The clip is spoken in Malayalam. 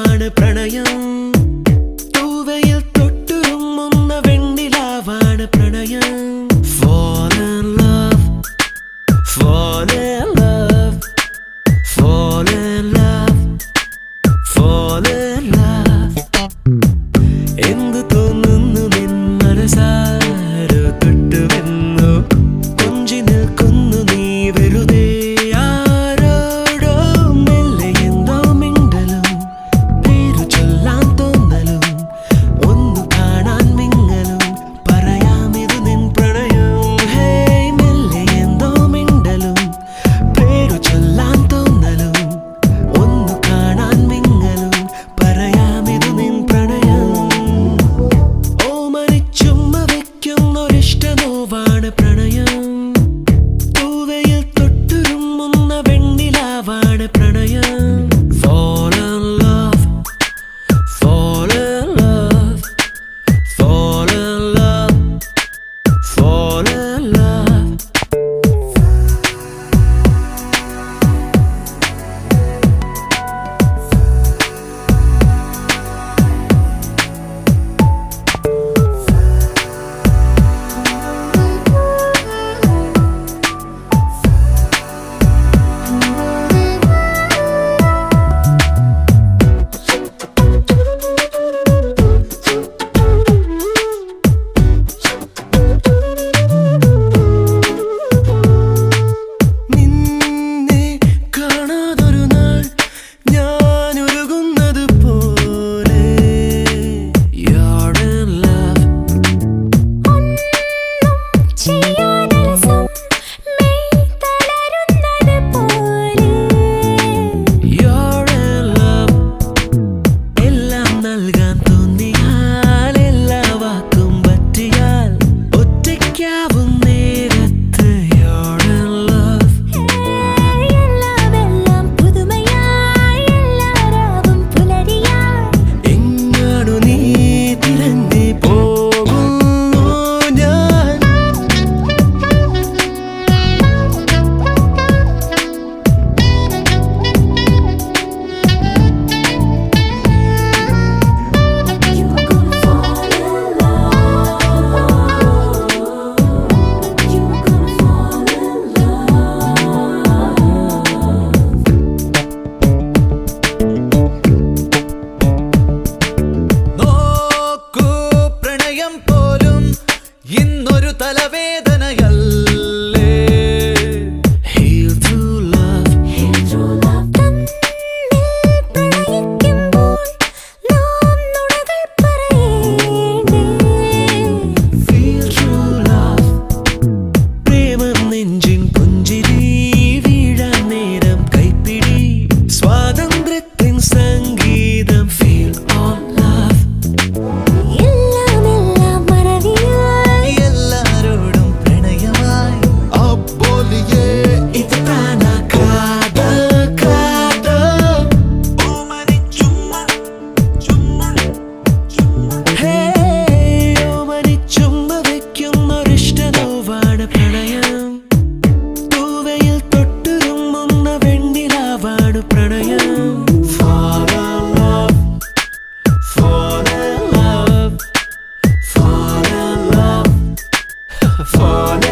പൂവാണ് പ്രണയം. തൂവയിൽ തൊട്ടുരുമ്മുന്ന വെണ്ണിലാവാണ് പ്രണയം. Four love for 天。before